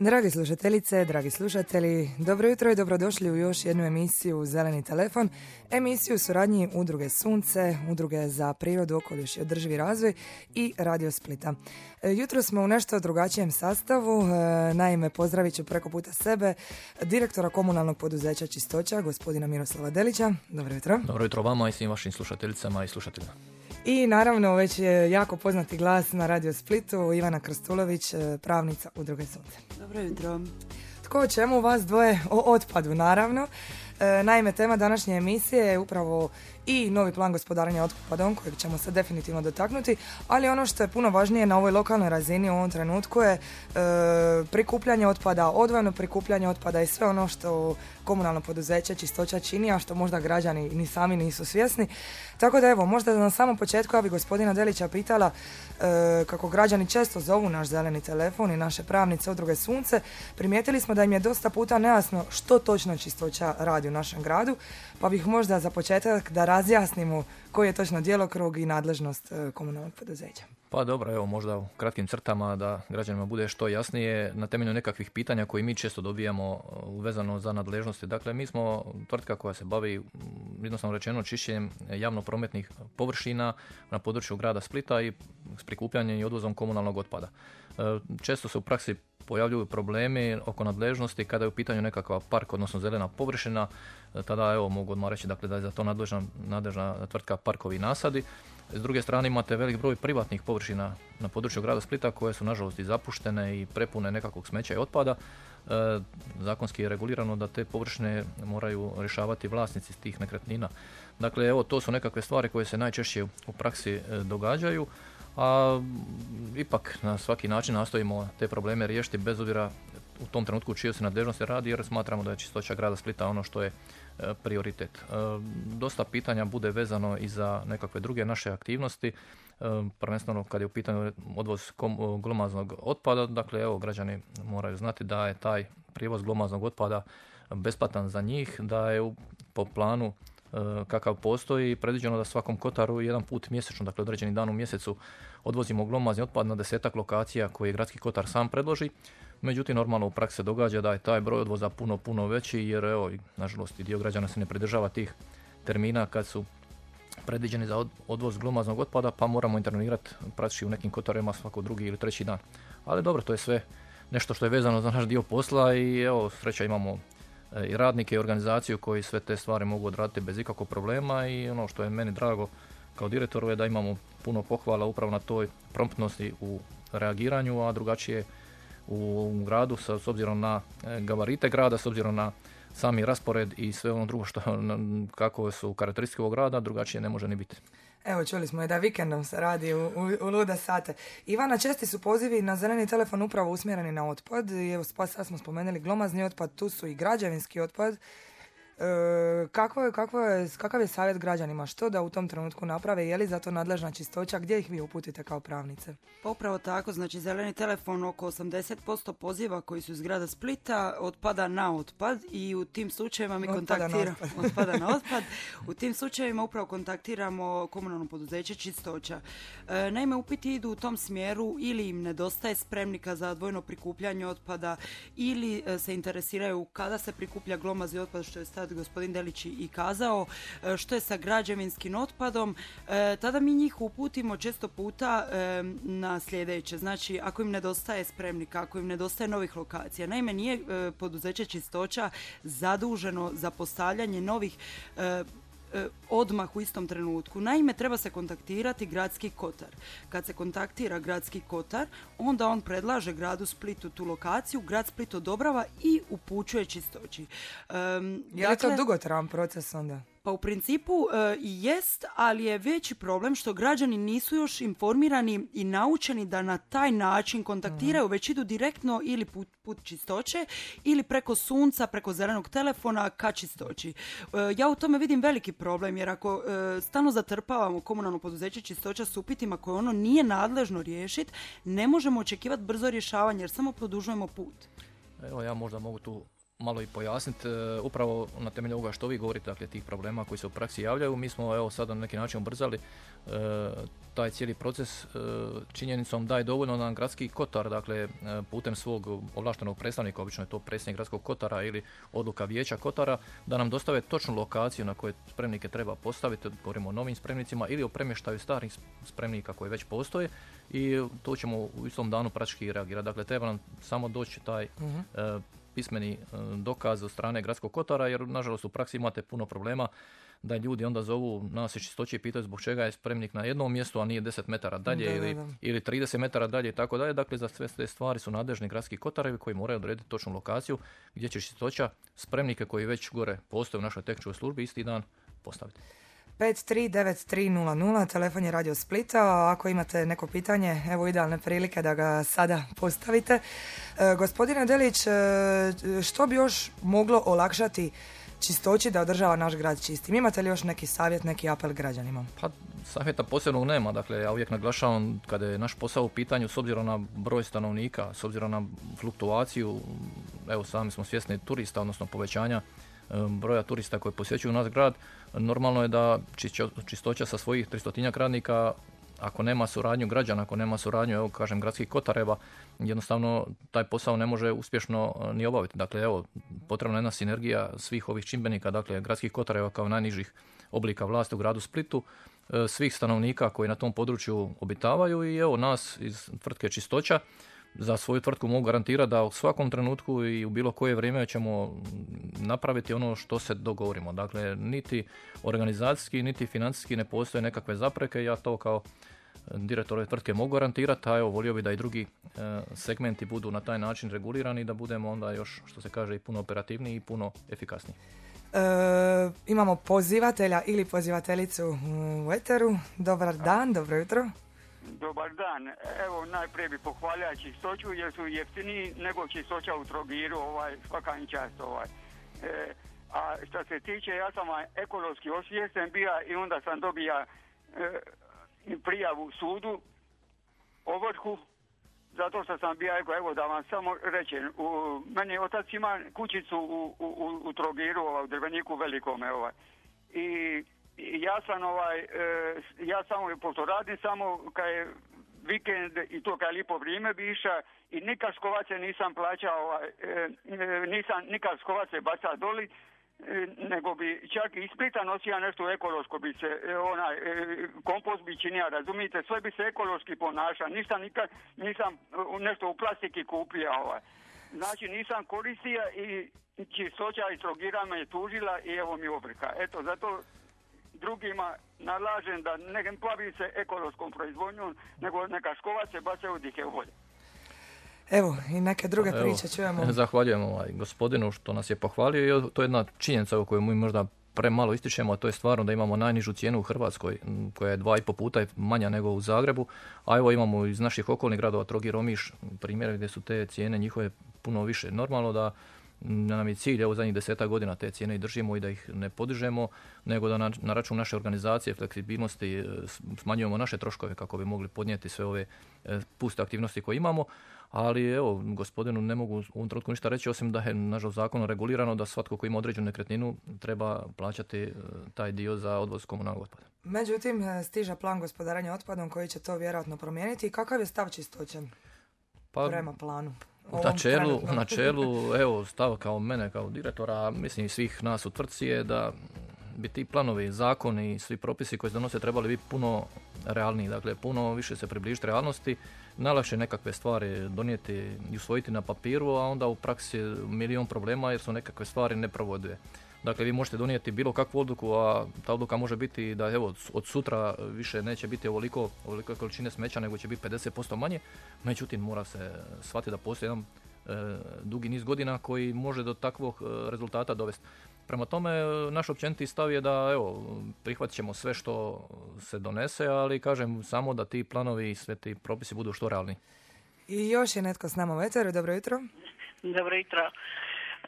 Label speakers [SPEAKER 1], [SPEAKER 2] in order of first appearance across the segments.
[SPEAKER 1] Dragi slušateljice, dragi slušatelji, dobro jutro i dobrodošli u još jednu emisiju Zeleni telefon, emisiju u suradnji Udruge Sunce, Udruge za prirodu, okoliš i održivi razvoj i Radio Splita. E, jutro smo u nešto drugačijem sastavu, e, naime pozdravit ću preko puta sebe direktora komunalnog poduzeća Čistoća, gospodina Miroslava Delića. Dobro jutro.
[SPEAKER 2] Dobro jutro vama i svim vašim slušateljicama i slušateljima.
[SPEAKER 1] I naravno već je jako poznati glas na Radio Splitu, Ivana Krstulović, e, pravnica Udruge Sunce.
[SPEAKER 3] Dobro jutro.
[SPEAKER 1] Tko o čemu vas dvoje o otpadu naravno. E, naime, tema današnje emisije je upravo i novi plan gospodarenja otpadom kojeg ćemo se definitivno dotaknuti, ali ono što je puno važnije na ovoj lokalnoj razini u ovom trenutku je e, prikupljanje otpada, odvojeno prikupljanje otpada i sve ono što komunalno poduzeće čistoća čini, a što možda građani ni sami nisu svjesni. Tako da evo, možda na samom početku ja bi gospodina Delića pitala e, kako građani često zovu naš zeleni telefon i naše pravnice udruge Sunce, primijetili smo da im je dosta puta nejasno što točno čistoća radi u našem gradu, pa bih možda za početak da razjasnimo koji je točno djelokrug i nadležnost e, komunalnog poduzeća.
[SPEAKER 2] Pa dobro, evo možda u kratkim crtama da građanima bude što jasnije na temelju nekakvih pitanja koji mi često dobijamo uh, vezano za nadležnosti. Dakle, mi smo tvrtka koja se bavi jednostavno rečeno čišćenjem javno prometnih površina na području grada Splita i s prikupljanjem i odvozom komunalnog otpada. Često se u praksi pojavljuju problemi oko nadležnosti kada je u pitanju nekakva park, odnosno zelena površina, uh, tada evo mogu odmah reći dakle, da je za to nadležna, nadležna tvrtka Parkovi i Nasadi. S druge strane imate velik broj privatnih površina na području grada Splita koje su nažalost i zapuštene i prepune nekakvog smeća i otpada. E, zakonski je regulirano da te površine moraju rješavati vlasnici tih nekretnina. Dakle, evo to su nekakve stvari koje se najčešće u praksi e, događaju, a ipak na svaki način nastojimo te probleme riješiti bez obzira u tom trenutku u čijoj se nadležnosti radi jer smatramo da je čistoća grada Splita ono što je E, prioritet. E, dosta pitanja bude vezano i za nekakve druge naše aktivnosti, e, prvenstveno kad je u pitanju odvoz glomaznog otpada, dakle evo građani moraju znati da je taj prijevoz glomaznog otpada besplatan za njih, da je po planu kakav postoji predviđeno da svakom kotaru jedan put mjesečno, dakle određeni dan u mjesecu odvozimo glomazni otpad na desetak lokacija koje gradski kotar sam predloži. Međutim, normalno u praksi se događa da je taj broj odvoza puno, puno veći jer evo, nažalost i dio građana se ne pridržava tih termina kad su predviđeni za odvoz glomaznog otpada pa moramo intervenirati praktički u nekim kotarima svako drugi ili treći dan. Ali dobro, to je sve nešto što je vezano za naš dio posla i evo, sreća imamo e, i radnike i organizaciju koji sve te stvari mogu odraditi bez ikakvog problema i ono što je meni drago kao direktoru je da imamo puno pohvala upravo na toj promptnosti u reagiranju, a drugačije u gradu s obzirom na e, gabarite grada, s obzirom na sami raspored i sve ono drugo što kako su karakteristike ovog grada, drugačije ne može ni biti.
[SPEAKER 1] Evo, čuli smo i da vikendom se radi u, u, u luda sate. Ivana, česti su pozivi na zeleni telefon upravo usmjereni na otpad. Evo, sad smo spomenuli glomazni otpad, tu su i građevinski otpad. E, kako je, kako je, kakav je savjet građanima? Što da u tom trenutku naprave? Je li za to nadležna čistoća? Gdje ih vi uputite kao pravnice?
[SPEAKER 3] Pa upravo tako, znači zeleni telefon oko 80% poziva koji su iz grada Splita otpada na otpad i u tim slučajevima mi kontaktiramo otpada na otpad. U tim slučajevima upravo kontaktiramo komunalno poduzeće čistoća. E, naime, upiti idu u tom smjeru ili im nedostaje spremnika za dvojno prikupljanje otpada ili e, se interesiraju kada se prikuplja glomazni otpad što je sad gospodin Delić i kazao, e, što je sa građevinskim otpadom, e, tada mi njih uputimo često puta e, na sljedeće. Znači, ako im nedostaje spremnika, ako im nedostaje novih lokacija. Naime, nije poduzeće čistoća zaduženo za postavljanje novih odmah u istom trenutku. Naime, treba se kontaktirati gradski kotar. Kad se kontaktira gradski kotar, onda on predlaže gradu Splitu tu lokaciju, grad Split odobrava i upućuje čistoći.
[SPEAKER 1] Um, je li to dakle, dugotravan proces onda?
[SPEAKER 3] Pa u principu e, jest, ali je veći problem što građani nisu još informirani i naučeni da na taj način kontaktiraju, mhm. već idu direktno ili put, put čistoće ili preko sunca, preko zelenog telefona ka čistoći. E, ja u tome vidim veliki problem jer ako e, stalno zatrpavamo komunalno poduzeće čistoća s upitima koje ono nije nadležno riješiti, ne možemo očekivati brzo rješavanje jer samo produžujemo put.
[SPEAKER 2] Evo ja možda mogu tu malo i pojasniti. E, upravo na temelju ovoga što vi govorite, dakle tih problema koji se u praksi javljaju, mi smo evo sada na neki način ubrzali e, taj cijeli proces e, činjenicom da je dovoljno nam gradski kotar, dakle putem svog ovlaštenog predstavnika, obično je to predsjednik gradskog kotara ili odluka vijeća kotara, da nam dostave točnu lokaciju na koje spremnike treba postaviti, govorimo o novim spremnicima ili o premještaju starih spremnika koji već postoje i to ćemo u istom danu praktički reagirati. Dakle, treba nam samo doći taj uh pismeni e, dokaz od strane gradskog kotara, jer nažalost u praksi imate puno problema da ljudi onda zovu nas iz čistoće i pitaju zbog čega je spremnik na jednom mjestu, a nije 10 metara dalje ili, ili 30 metara dalje i tako dalje. Dakle, za sve te stvari su nadležni gradski kotarevi koji moraju odrediti točnu lokaciju gdje će čistoća spremnike koji već gore postoje u našoj tehničkoj službi isti dan postaviti.
[SPEAKER 1] 539300, telefon je Radio Splita, ako imate neko pitanje, evo idealne prilike da ga sada postavite. E, gospodine Delić, e, što bi još moglo olakšati čistoći da održava naš grad čistim? Imate li još neki savjet, neki apel građanima?
[SPEAKER 2] Pa savjeta posebnog nema, dakle ja uvijek naglašavam kada je naš posao u pitanju s obzirom na broj stanovnika, s obzirom na fluktuaciju, evo sami smo svjesni turista, odnosno povećanja broja turista koji posjećuju naš grad, normalno je da čistoća sa svojih 300 radnika ako nema suradnju građana, ako nema suradnju, evo kažem, gradskih kotareva, jednostavno taj posao ne može uspješno e, ni obaviti. Dakle, evo, potrebna je jedna sinergija svih ovih čimbenika, dakle, gradskih kotareva kao najnižih oblika vlasti u gradu Splitu, e, svih stanovnika koji na tom području obitavaju i evo nas iz tvrtke Čistoća, za svoju tvrtku mogu garantirati da u svakom trenutku i u bilo koje vrijeme ćemo napraviti ono što se dogovorimo. Dakle, niti organizacijski, niti financijski ne postoje nekakve zapreke. Ja to kao direktor ove tvrtke mogu garantirati, a evo volio bi da i drugi e, segmenti budu na taj način regulirani da budemo onda još, što se kaže, i puno operativniji i puno efikasniji.
[SPEAKER 1] E, imamo pozivatelja ili pozivateljicu u Eteru. Dobar dan, dobro jutro.
[SPEAKER 4] Dobar dan. Evo, najprije bi pohvalio čistoću jer su jeftiniji nego čistoća u Trogiru, ovaj, svaka čast, ovaj. E, a što se tiče, ja sam ekološki osvijesten bija i onda sam dobija e, prijavu sudu, ovrhu, zato što sam bija, evo da vam samo rečem, u, meni otac ima kućicu u, u, u Trogiru, ovaj, u Drveniku velikome, ovaj. I ja sam ovaj, e, ja samo pošto radim samo kad je vikend i to kad lipo vrijeme biša i nikad škovace nisam plaćao, ovaj, e, e, nisam nikad škovace baca doli, nego bi čak i ispita nosio nešto ekološko bi se, onaj, kompost bi činio, razumijete, sve bi se ekološki ponaša, ništa nikad nisam nešto u plastiki kupio, ovaj. Znači nisam koristio i čistoća i trogira me je tužila i evo mi obrika. Eto, zato drugima nalažem da ne bavi se ekološkom proizvodnjom, nego neka škovace bacaju u volje.
[SPEAKER 1] Evo, i neke druge Evo, priče čujemo.
[SPEAKER 2] Zahvaljujem ovaj gospodinu što nas je pohvalio i to je jedna činjenica o kojoj mi možda premalo ističemo, a to je stvarno da imamo najnižu cijenu u Hrvatskoj, koja je dva i po puta manja nego u Zagrebu, a evo imamo iz naših okolnih gradova Trogir, Omiš, primjere gdje su te cijene njihove puno više. Normalno da nam je cilj evo zadnjih deseta godina te cijene i držimo i da ih ne podižemo, nego da na, na račun naše organizacije, fleksibilnosti e, smanjujemo naše troškove kako bi mogli podnijeti sve ove e, puste aktivnosti koje imamo. Ali evo, gospodinu ne mogu u ovom trenutku ništa reći, osim da je nažalost zakonom regulirano da svatko ko ima određenu nekretninu treba plaćati e, taj dio za odvoz komunalnog otpada.
[SPEAKER 1] Međutim, stiže plan gospodaranja otpadom koji će to vjerojatno promijeniti. Kakav je stav čistoćan pa, prema planu?
[SPEAKER 2] U načelu, u načelu, evo, stav kao mene, kao direktora, mislim i svih nas u tvrtci je da bi ti planovi, zakoni i svi propisi koji se donose trebali biti puno realniji, dakle puno više se približiti realnosti, najlakše nekakve stvari donijeti i usvojiti na papiru, a onda u praksi milion problema jer su nekakve stvari neprovodive. Dakle, vi možete donijeti bilo kakvu odluku, a ta odluka može biti da evo, od sutra više neće biti ovoliko, ovoliko količine smeća, nego će biti 50% manje. Međutim, mora se shvatiti da postoji jedan e, dugi niz godina koji može do takvog e, rezultata dovesti. Prema tome, naš općeniti stav je da evo, prihvatit ćemo sve što se donese, ali kažem samo da ti planovi i sve ti propisi budu što realni.
[SPEAKER 1] I još je netko s nama u Eteru, dobro jutro.
[SPEAKER 5] Dobro jutro.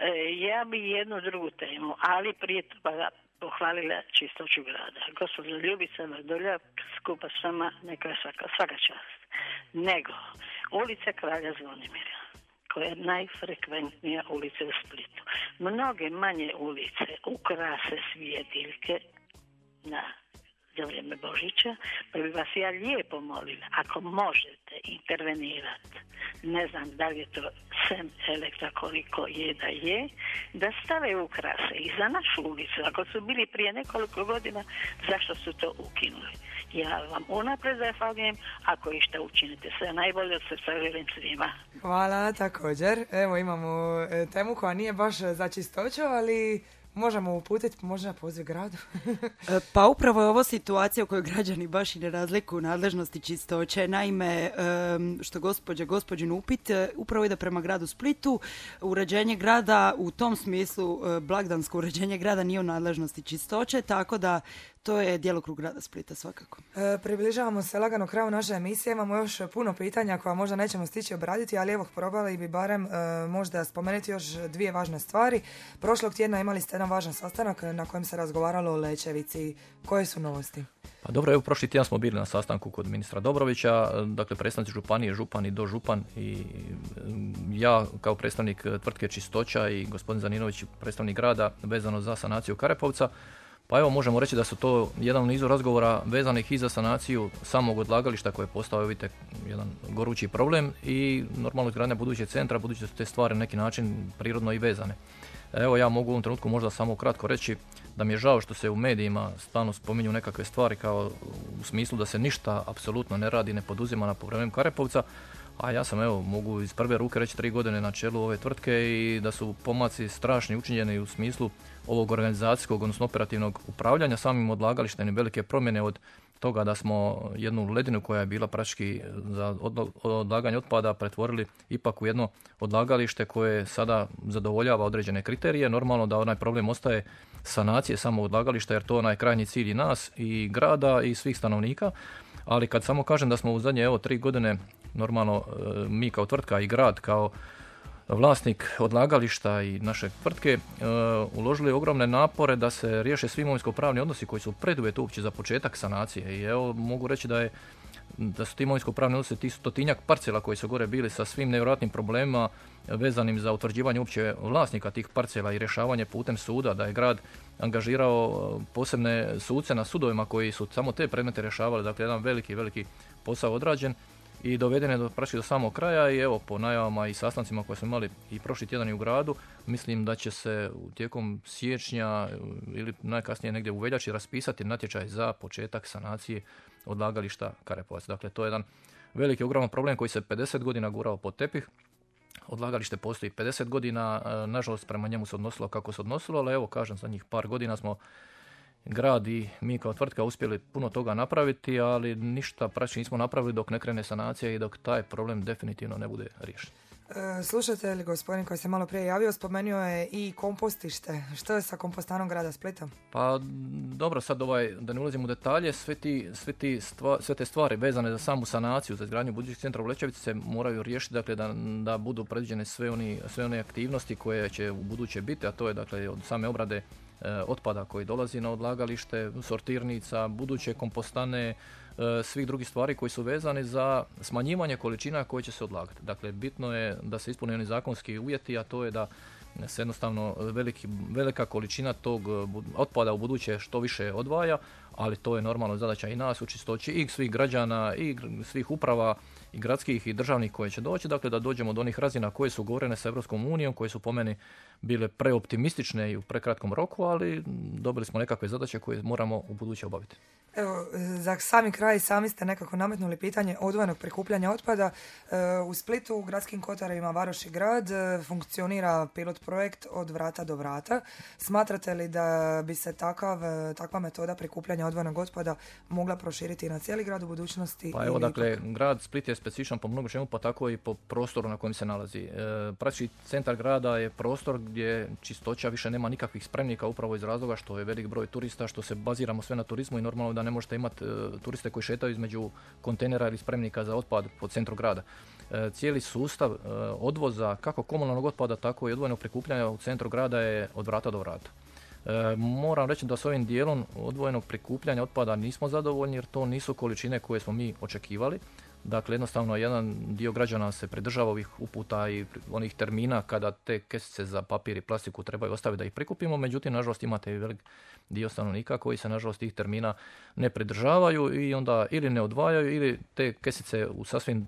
[SPEAKER 5] E, ja bi jednu drugu temu, ali prije toga pohvalila čistoću grada. Gospođa Ljubica Vrdolja skupa s vama neka svaka, svaka čast. Nego, ulica Kralja Zvonimira koja je najfrekventnija ulica u Splitu. Mnoge manje ulice ukrase svijetiljke na za vrijeme Božića, pa bi vas ja lijepo molila, ako možete intervenirati, ne znam da li je to sem elektra koliko je da je, da stave ukrase i za našu ulicu. Ako su bili prije nekoliko godina, zašto su to ukinuli? Ja vam unaprijed zahvaljujem ako išta učinite. Sve najbolje od srca želim svima.
[SPEAKER 1] Hvala također. Evo imamo e, temu koja nije baš za čistoću, ali možemo uputiti možda poziv gradu?
[SPEAKER 3] E, pa upravo je ovo situacija u kojoj građani baš i ne razlikuju nadležnosti čistoće. Naime, što gospođa gospođin upit, e, upravo ide prema gradu Splitu. Uređenje grada u tom smislu, e, blagdansko uređenje grada nije u nadležnosti čistoće, tako da to je djelokrug grada Splita svakako.
[SPEAKER 1] E, približavamo se lagano kraju naše emisije. Imamo još puno pitanja koja možda nećemo stići obraditi, ali evo probali bi barem e, možda spomenuti još dvije važne stvari. Prošlog tjedna imali ste jedan važan sastanak na kojem se razgovaralo o Lečevici. Koje su novosti?
[SPEAKER 2] Pa dobro, evo prošli tjedan smo bili na sastanku kod ministra Dobrovića, dakle predstavnici županije, župan i dožupan i ja kao predstavnik tvrtke Čistoća i gospodin Zaninović predstavnik grada vezano za sanaciju Karepovca. Pa evo možemo reći da su to jedan nizu razgovora vezanih i za sanaciju samog odlagališta koje je postao vidite jedan gorući problem i normalno izgradnja budućeg centra budući da su te stvari na neki način prirodno i vezane. Evo ja mogu u ovom trenutku možda samo kratko reći da mi je žao što se u medijima stalno spominju nekakve stvari kao u smislu da se ništa apsolutno ne radi, ne poduzima na problemu Karepovca, a ja sam evo mogu iz prve ruke reći tri godine na čelu ove tvrtke i da su pomaci strašni učinjeni u smislu ovog organizacijskog, odnosno operativnog upravljanja samim odlagalištem i velike promjene od toga da smo jednu ledinu koja je bila praktički za odlaganje otpada pretvorili ipak u jedno odlagalište koje sada zadovoljava određene kriterije. Normalno da onaj problem ostaje sanacije samog odlagališta jer to je onaj krajnji cilj i nas i grada i svih stanovnika. Ali kad samo kažem da smo u zadnje evo tri godine normalno e, mi kao tvrtka i grad kao vlasnik odlagališta i naše tvrtke e, uložili ogromne napore da se riješe svi imovinsko-pravni odnosi koji su preduvjet uopće za početak sanacije. I evo mogu reći da je da su ti imovinsko-pravni odnosi ti stotinjak parcela koji su gore bili sa svim nevjerojatnim problemima vezanim za utvrđivanje uopće vlasnika tih parcela i rješavanje putem suda, da je grad angažirao e, posebne suce na sudovima koji su samo te predmete rješavali, dakle jedan veliki, veliki posao odrađen i doveden je do, do samog kraja i evo po najavama i sastancima koje smo imali i prošli tjedan i u gradu, mislim da će se tijekom siječnja ili najkasnije negdje u veljači raspisati natječaj za početak sanacije odlagališta Karepovac. Dakle, to je jedan veliki ogroman problem koji se 50 godina gurao pod tepih. Odlagalište postoji 50 godina, e, nažalost prema njemu se odnosilo kako se odnosilo, ali evo kažem za njih par godina smo grad i mi kao tvrtka uspjeli puno toga napraviti, ali ništa praktički nismo napravili dok ne krene sanacija i dok taj problem definitivno ne bude riješen.
[SPEAKER 1] E, slušate li gospodin koji se malo prije javio, spomenuo je i kompostište. Što je sa kompostanom grada Splita?
[SPEAKER 2] Pa dobro, sad ovaj, da ne ulazim u detalje, sve, ti, sve, ti sve te stvari vezane za samu sanaciju, za izgradnju budućeg centra u Lečevici se moraju riješiti, dakle da, da budu predviđene sve, oni, sve one aktivnosti koje će u buduće biti, a to je dakle od same obrade otpada koji dolazi na odlagalište, sortirnica, buduće kompostane, e, svih drugih stvari koji su vezani za smanjivanje količina koje će se odlagati. Dakle, bitno je da se ispune oni zakonski uvjeti, a to je da se jednostavno veliki, velika količina tog otpada u buduće što više odvaja, ali to je normalno zadaća i nas u čistoći i svih građana i svih uprava i gradskih i državnih koje će doći, dakle da dođemo do onih razina koje su govorene sa Europskom unijom, koje su po meni bile preoptimistične i u prekratkom roku, ali dobili smo nekakve zadaće koje moramo u buduće obaviti.
[SPEAKER 1] Evo, za sami kraj sami ste nekako nametnuli pitanje odvojenog prikupljanja otpada. E, u Splitu, u gradskim kotarima Varoši grad, e, funkcionira pilot projekt od vrata do vrata. Smatrate li da bi se takav, e, takva metoda prikupljanja odvojenog otpada mogla proširiti na cijeli grad u budućnosti?
[SPEAKER 2] Pa evo, dakle, grad Split je specifičan po mnogo čemu, pa tako i po prostoru na kojem se nalazi. E, praći centar grada je prostor gdje čistoća više nema nikakvih spremnika upravo iz razloga što je velik broj turista, što se baziramo sve na turizmu i normalno da ne možete imati e, turiste koji šetaju između kontejnera ili spremnika za otpad po centru grada. E, cijeli sustav odvoza kako komunalnog otpada, tako i odvojenog prikupljanja u centru grada je od vrata do vrata. E, moram reći da s ovim dijelom odvojenog prikupljanja otpada nismo zadovoljni jer to nisu količine koje smo mi očekivali. Dakle, jednostavno jedan dio građana se pridržava ovih uputa i onih termina kada te kesice za papir i plastiku trebaju ostaviti da ih prikupimo, međutim, nažalost, imate i velik dio stanovnika koji se, nažalost, tih termina ne pridržavaju i onda ili ne odvajaju ili te kesice u sasvim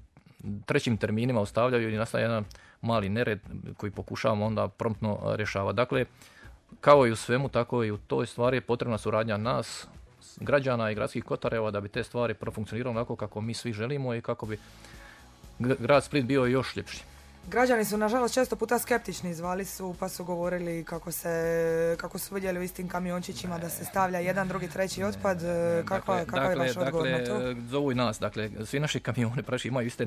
[SPEAKER 2] trećim terminima ostavljaju i nastaje jedan mali nered koji pokušavamo onda promptno rješavati. Dakle, kao i u svemu, tako i u toj stvari je potrebna suradnja nas, građana i gradskih kotareva da bi te stvari profunkcionirale onako kako mi svi želimo i kako bi grad Split bio još ljepši.
[SPEAKER 1] Građani su nažalost često puta skeptični, zvali su pa su govorili kako, se, kako su vidjeli u istim kamiončićima da se stavlja jedan, drugi, treći otpad. Kakva, dakle, kakav je vaš dakle, odgovor na to?
[SPEAKER 2] Zovu i nas, dakle, svi naši kamioni praši imaju iste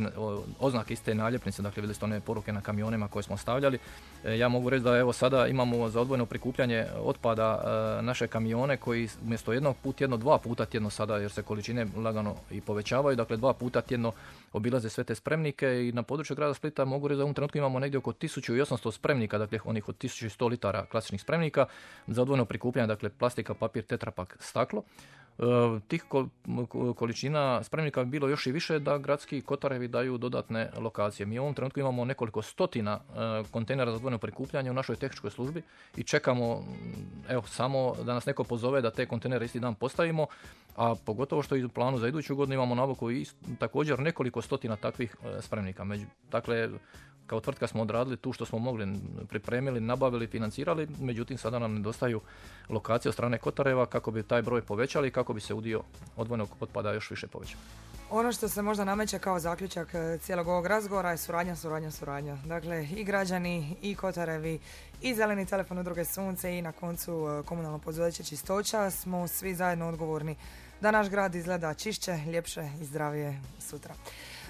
[SPEAKER 2] oznake, iste naljepnice, dakle vidjeli ste one poruke na kamionima koje smo stavljali. E, ja mogu reći da evo sada imamo za odvojeno prikupljanje otpada e, naše kamione koji umjesto jednog put tjedno, dva puta tjedno sada jer se količine lagano i povećavaju, dakle dva puta tjedno obilaze sve te spremnike i na području grada Splita mogu reći ovom trenutku imamo negdje oko 1800 spremnika, dakle onih od 1100 litara klasičnih spremnika za odvojeno prikupljanje, dakle plastika, papir, tetrapak, staklo. E, tih količina spremnika bi bilo još i više da gradski kotarevi daju dodatne lokacije. Mi u ovom trenutku imamo nekoliko stotina e, kontejnera za odvojeno prikupljanje u našoj tehničkoj službi i čekamo evo, samo da nas neko pozove da te kontejnere isti dan postavimo, a pogotovo što i u planu za iduću godinu imamo navuku i također nekoliko stotina takvih e, spremnika. Dakle, kao tvrtka smo odradili tu što smo mogli, pripremili, nabavili, financirali, međutim sada nam nedostaju lokacije od strane Kotareva kako bi taj broj povećali i kako bi se udio odvojnog otpada još više povećao.
[SPEAKER 1] Ono što se možda nameće kao zaključak e, cijelog ovog razgovora je suradnja, suradnja, suradnja. Dakle, i građani, i Kotarevi, i zeleni telefon udruge Sunce i na koncu e, komunalno poduzeće Čistoća smo svi zajedno odgovorni da naš grad izgleda čišće, ljepše i zdravije sutra.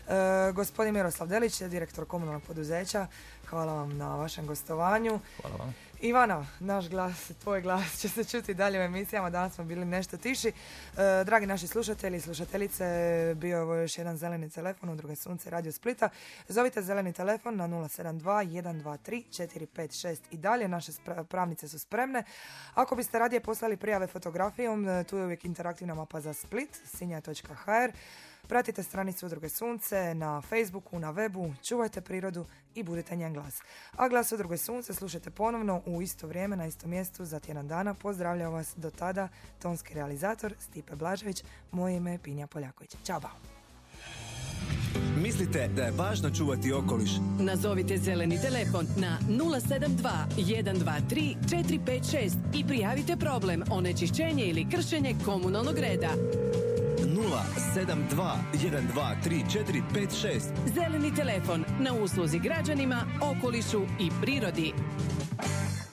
[SPEAKER 1] E, gospodin Miroslav Delić, direktor komunalnog poduzeća, hvala vam na vašem gostovanju.
[SPEAKER 2] Hvala vam.
[SPEAKER 1] Ivana, naš glas, tvoj glas će se čuti dalje u emisijama, danas smo bili nešto tiši. E, dragi naši slušatelji i slušateljice, bio je ovo još jedan zeleni telefon u druge sunce Radio Splita. Zovite zeleni telefon na 072 123 456 i dalje, naše pravnice su spremne. Ako biste radije poslali prijave fotografijom, e, tu je uvijek interaktivna mapa za Split, sinja.hr. Pratite stranicu Udruge Sunce na Facebooku, na webu, čuvajte prirodu i budite njen glas. A glas Udruge Sunce slušajte ponovno u isto vrijeme na istom mjestu za tjedan dana. Pozdravljam vas do tada, tonski realizator Stipe Blažević, moje ime je Pinja Poljaković. Ćao, bao!
[SPEAKER 6] Mislite da je važno čuvati okoliš?
[SPEAKER 7] Nazovite zeleni telefon na 072 123 456 i prijavite problem onečišćenje ili kršenje komunalnog reda.
[SPEAKER 6] 072 123 456
[SPEAKER 7] Zeleni telefon na usluzi građanima, okolišu i prirodi.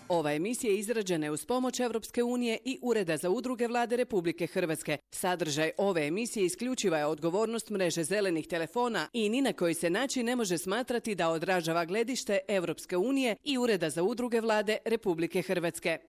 [SPEAKER 7] Ova emisija izrađena je uz pomoć Europske unije i Ureda za udruge vlade Republike Hrvatske. Sadržaj ove emisije isključiva je odgovornost mreže zelenih telefona i ni na koji se način ne može smatrati da odražava gledište Europske unije i Ureda za udruge vlade Republike Hrvatske.